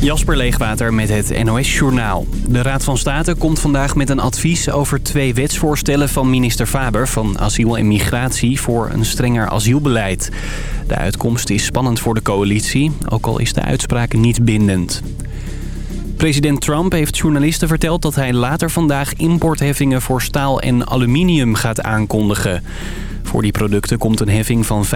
Jasper Leegwater met het NOS Journaal. De Raad van State komt vandaag met een advies over twee wetsvoorstellen van minister Faber van Asiel en Migratie voor een strenger asielbeleid. De uitkomst is spannend voor de coalitie, ook al is de uitspraak niet bindend. President Trump heeft journalisten verteld dat hij later vandaag importheffingen voor staal en aluminium gaat aankondigen. Voor die producten komt een heffing van 25%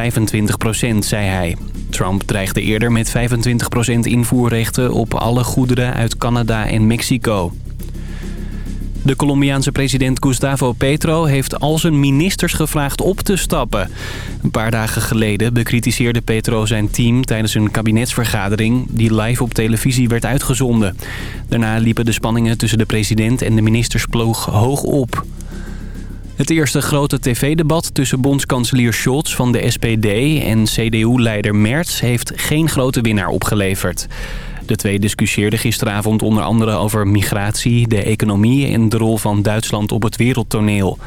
zei hij. Trump dreigde eerder met 25% invoerrechten op alle goederen uit Canada en Mexico. De Colombiaanse president Gustavo Petro heeft al zijn ministers gevraagd op te stappen. Een paar dagen geleden bekritiseerde Petro zijn team tijdens een kabinetsvergadering... die live op televisie werd uitgezonden. Daarna liepen de spanningen tussen de president en de ministers ploeg hoog op. Het eerste grote tv-debat tussen bondskanselier Scholz van de SPD en CDU-leider Merz heeft geen grote winnaar opgeleverd. De twee discussieerden gisteravond onder andere over migratie, de economie en de rol van Duitsland op het wereldtoneel.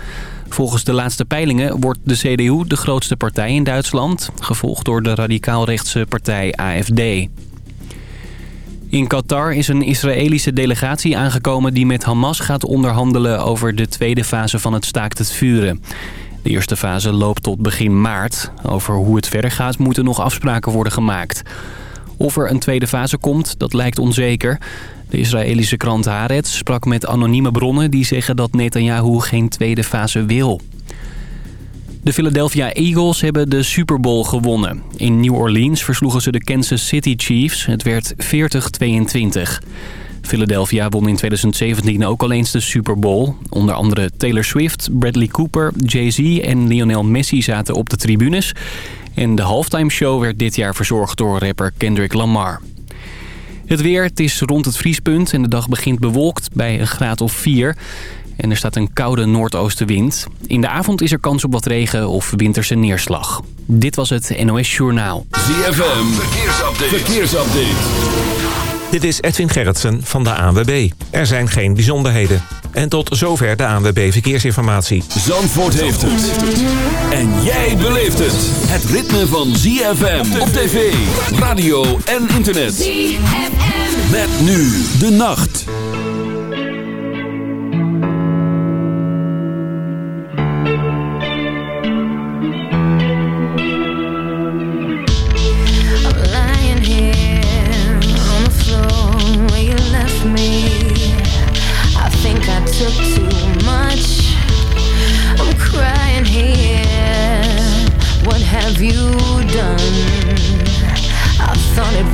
Volgens de laatste peilingen wordt de CDU de grootste partij in Duitsland, gevolgd door de radicaalrechtse partij AFD. In Qatar is een Israëlische delegatie aangekomen die met Hamas gaat onderhandelen over de tweede fase van het staakt het vuren. De eerste fase loopt tot begin maart. Over hoe het verder gaat moeten nog afspraken worden gemaakt. Of er een tweede fase komt, dat lijkt onzeker. De Israëlische krant Haaretz sprak met anonieme bronnen die zeggen dat Netanyahu geen tweede fase wil. De Philadelphia Eagles hebben de Super Bowl gewonnen. In New Orleans versloegen ze de Kansas City Chiefs. Het werd 40-22. Philadelphia won in 2017 ook al eens de Super Bowl. Onder andere Taylor Swift, Bradley Cooper, Jay-Z en Lionel Messi zaten op de tribunes. En de halftime show werd dit jaar verzorgd door rapper Kendrick Lamar. Het weer, het is rond het vriespunt en de dag begint bewolkt bij een graad of 4. En er staat een koude noordoostenwind. In de avond is er kans op wat regen of winterse neerslag. Dit was het NOS Journaal. ZFM, verkeersupdate. verkeersupdate. Dit is Edwin Gerritsen van de ANWB. Er zijn geen bijzonderheden. En tot zover de ANWB Verkeersinformatie. Zandvoort heeft het. En jij beleeft het. Het ritme van ZFM op tv, radio en internet. ZFM. Met nu de nacht.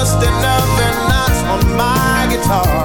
Just another notch on my guitar.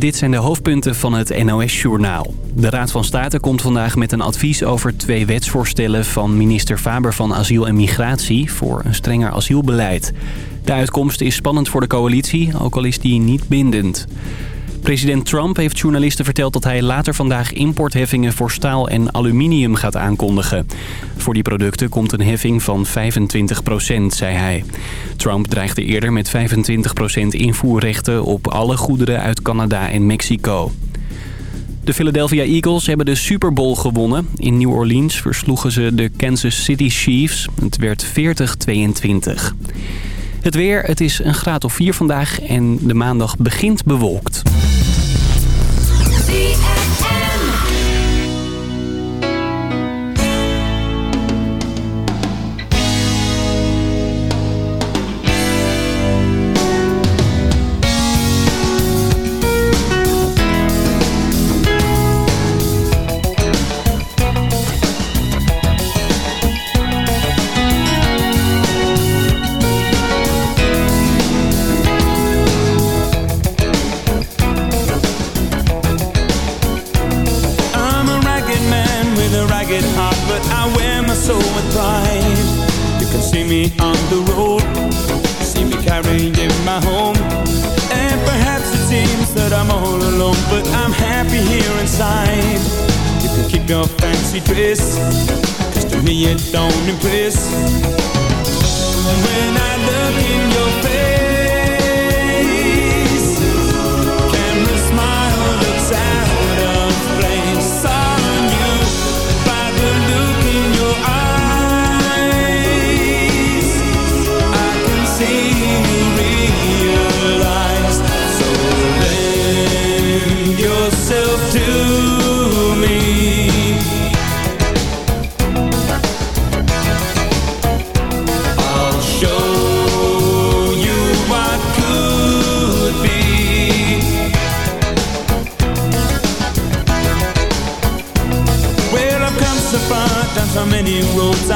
Dit zijn de hoofdpunten van het NOS-journaal. De Raad van State komt vandaag met een advies over twee wetsvoorstellen van minister Faber van Asiel en Migratie voor een strenger asielbeleid. De uitkomst is spannend voor de coalitie, ook al is die niet bindend. President Trump heeft journalisten verteld dat hij later vandaag importheffingen voor staal en aluminium gaat aankondigen. Voor die producten komt een heffing van 25% zei hij. Trump dreigde eerder met 25% invoerrechten op alle goederen uit Canada en Mexico. De Philadelphia Eagles hebben de Super Bowl gewonnen. In New Orleans versloegen ze de Kansas City Chiefs. Het werd 40-22. Het weer, het is een graad of 4 vandaag en de maandag begint bewolkt.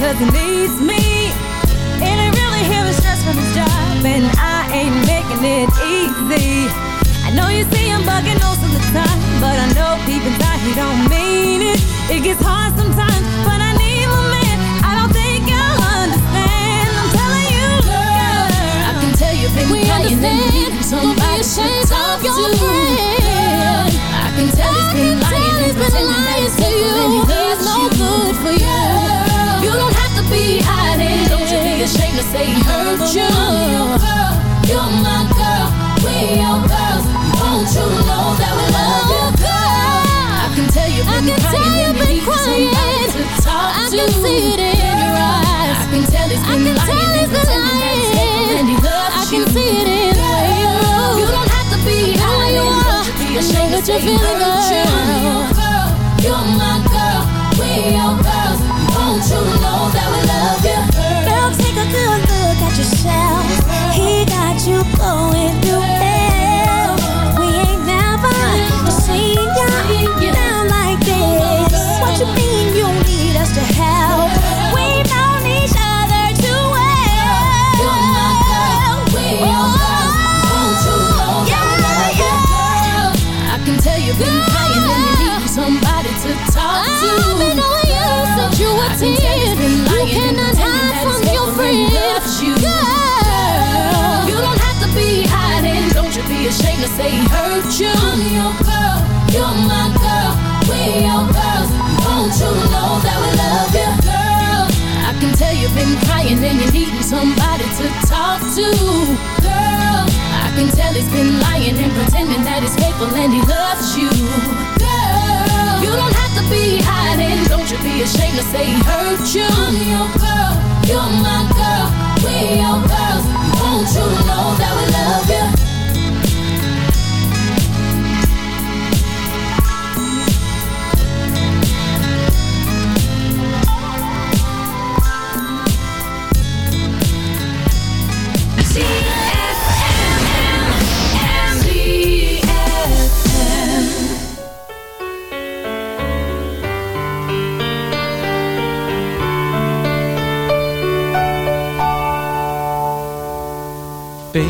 because he needs me. And I really hear the stress from his job, and I ain't making it easy. I know you see him bugging most of the time, but I know deep inside he don't mean it. It gets hard sometimes, but I need my man. I don't think you'll understand. I'm telling you, girl. I can tell you've been We crying and understand. needing somebody Don't be ashamed to talk of your to. friend. I can tell he's been lying tell he's been lying to you. He's no good for you. Be hiding. Don't you be ashamed to say he hurt you. I'm your girl, you're my girl, we your girls. Won't you know that we love you, girl? I can tell you've I been can tell you've been you need somebody crying. to talk I to. can see it in your eyes. I can tell he's I been can lying tell he's been pretending that he's faithful and he lying. loves I can you. see it in the way you move. You don't have to be I you hiding. Don't you be ashamed to you're say he feeling hurt you. I'm your girl, you're my girl, we your girls. You've been crying and you down like i could look at yourself He got you going through hell We ain't never seen you like this. What you mean? You need us to help. We found each other too well. We won't I can tell you how you need somebody to talk to. Knowing you since you were I can tell he's 10. been You lying and cannot hide from your faithful and he friend. loves you. Girl. You don't have to be hiding. Don't you be ashamed to say hurt you. I'm your girl, you're my girl, we your girls. Won't you know that we love you, girl? I can tell you've been crying and you're needing somebody to talk to, girl. I can tell he's been lying and pretending that he's faithful and he loves you, girl. You don't have to be hiding. Don't you be ashamed to say he hurt you. I'm your girl, you're my girl, we your girls. Won't you know that we love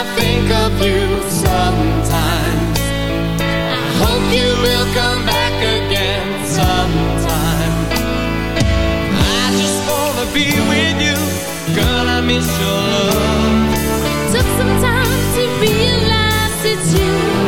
I think of you sometimes, I hope you will come back again sometime. I just wanna be with you, girl. I miss your love. Took some time to realize it's you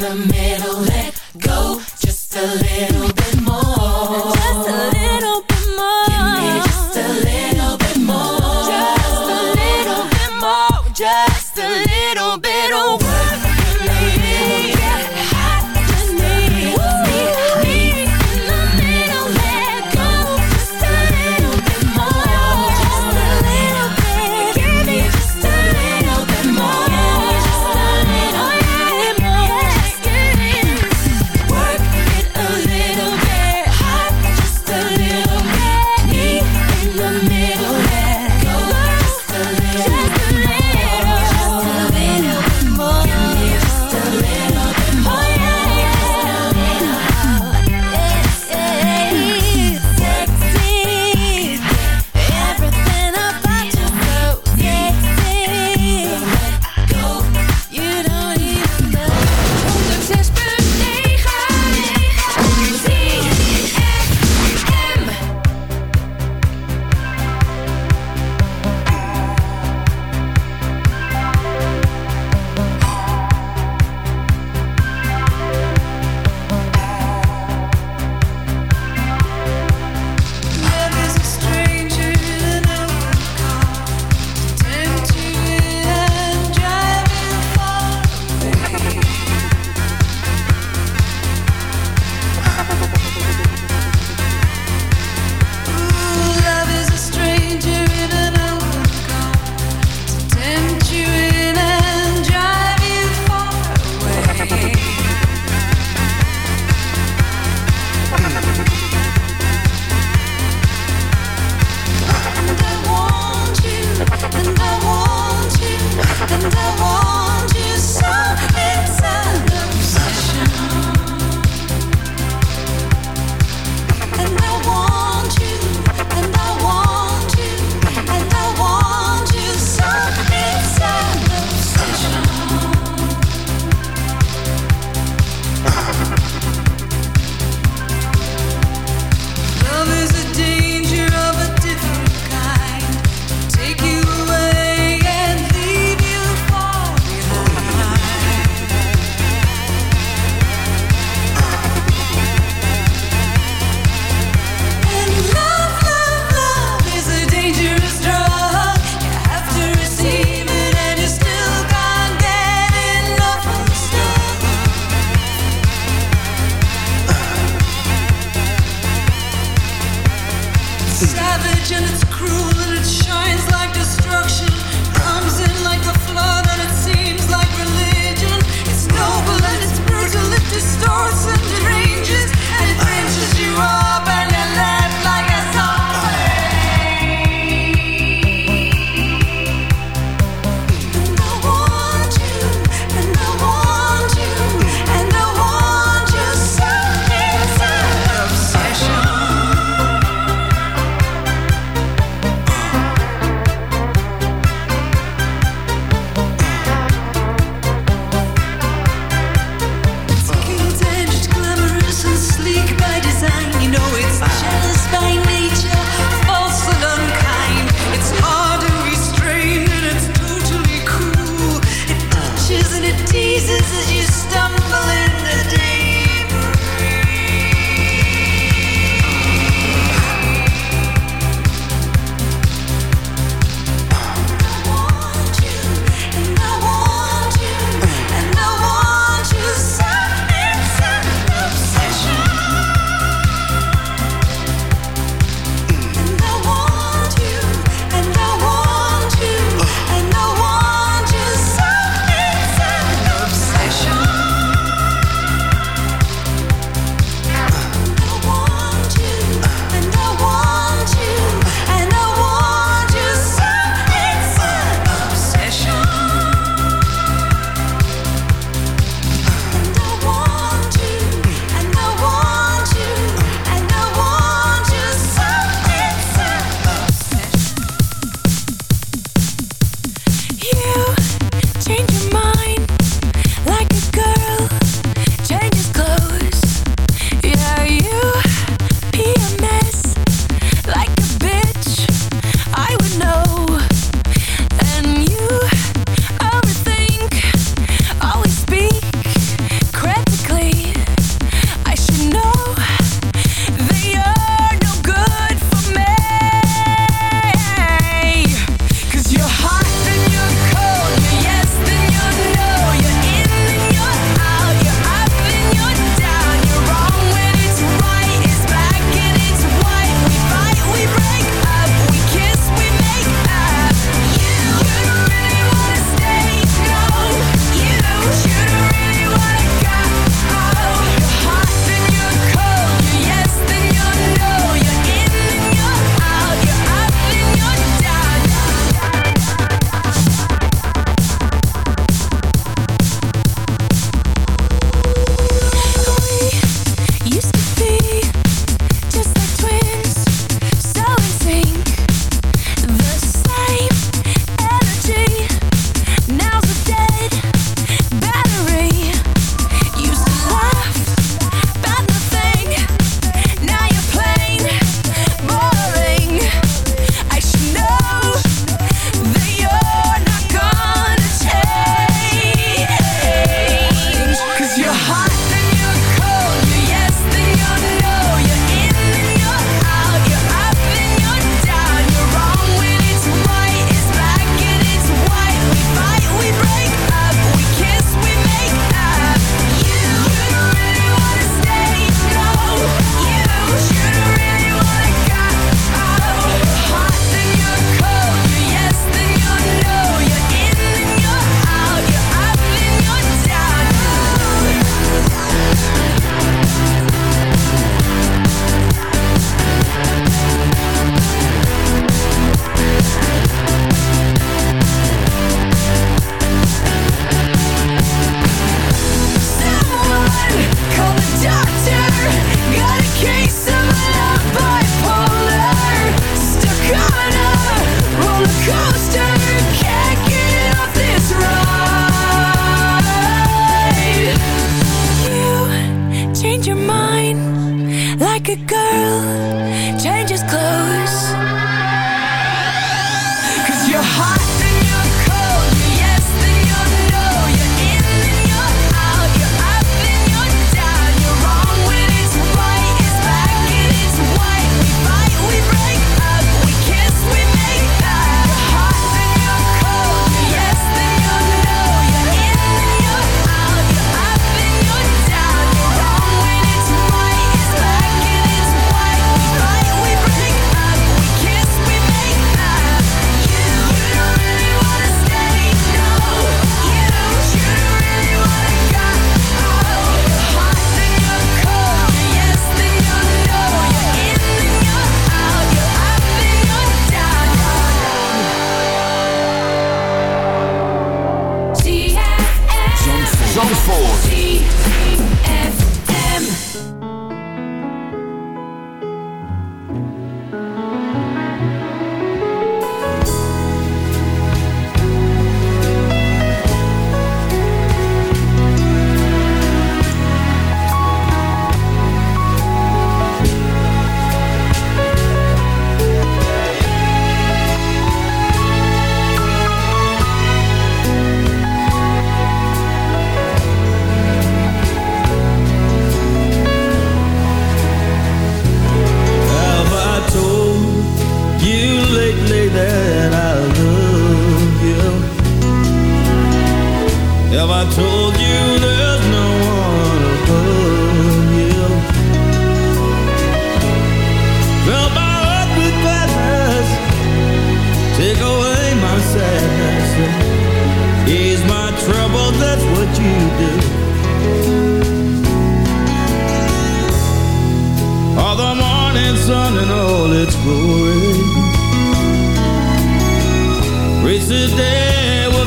the middle,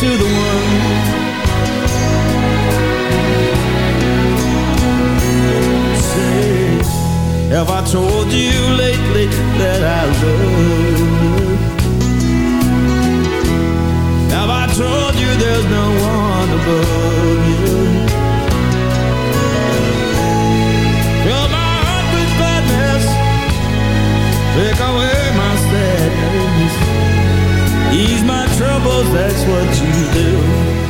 to the one Say, have I told you lately that I love you? Have I told you there's no one above you? that's what you do.